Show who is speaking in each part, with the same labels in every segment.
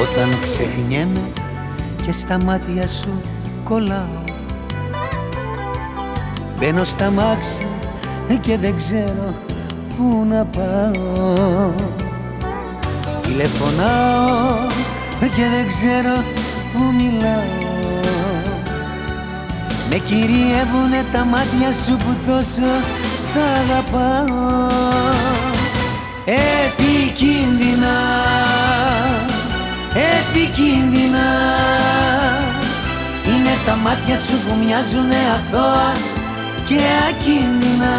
Speaker 1: Όταν ξεχνιέμαι και στα μάτια σου κολλάω. Μπαίνω στα μάξι και δεν ξέρω πού να πάω. Τηλεφωνάω και δεν ξέρω που μιλάω. Με κυριεύουνε τα μάτια σου που τόσο τα αγαπάω. Επικίνδυνα, επικίνδυνα Είναι τα μάτια σου που μοιάζουνε αθώα και ακίνδυνα.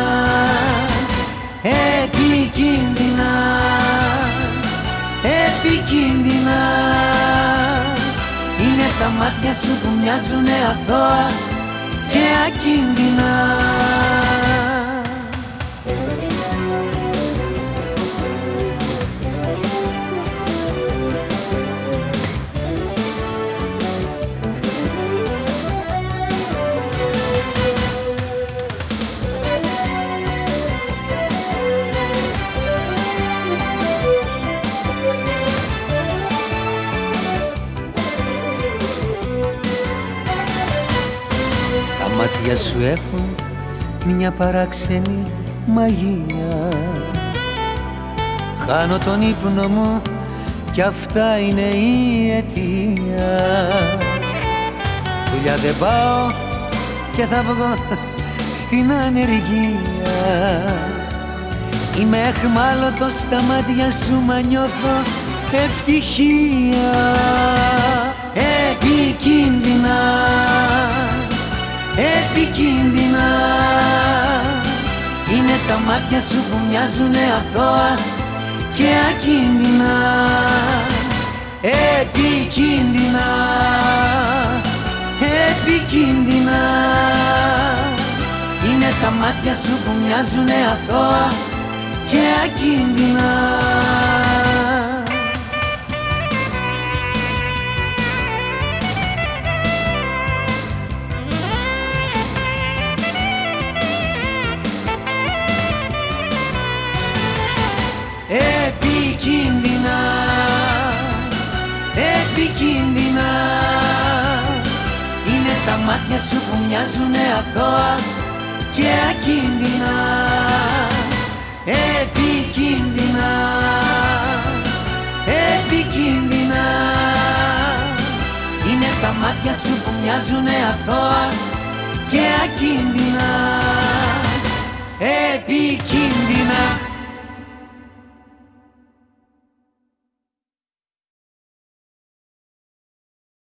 Speaker 1: Επικίνδυνα, επικίνδυνα. Είναι τα μάτια σου που μοιάζουνε αθώα και ακίνδυνα μάτια σου έχουν μια παράξενη μαγεία. Χάνω τον ύπνο μου κι αυτά είναι η αιτία. Δουλειά δεν πάω και θα βγω στην ανεργία. Είμαι εχμάλωτος στα μάτια σου μα νιώθω ευτυχία Επικίνδυνα επικίνδυνα. Είναι τα μάτια σου που μοιάζουνε αθώα και ακίνδυνα. Επικίνδυνα, επικίνδυνα. Είναι τα μάτια σου που μοιάζουνε αθώα και ακίνδυνα μάτια σου που μοιάζουνε αθώα και ακίνδυνα. Επικίνδυνα. Επικίνδυνα. Είναι τα μάτια σου που μοιάζουνε αθώα και ακίνδυνα. Επικίνδυνα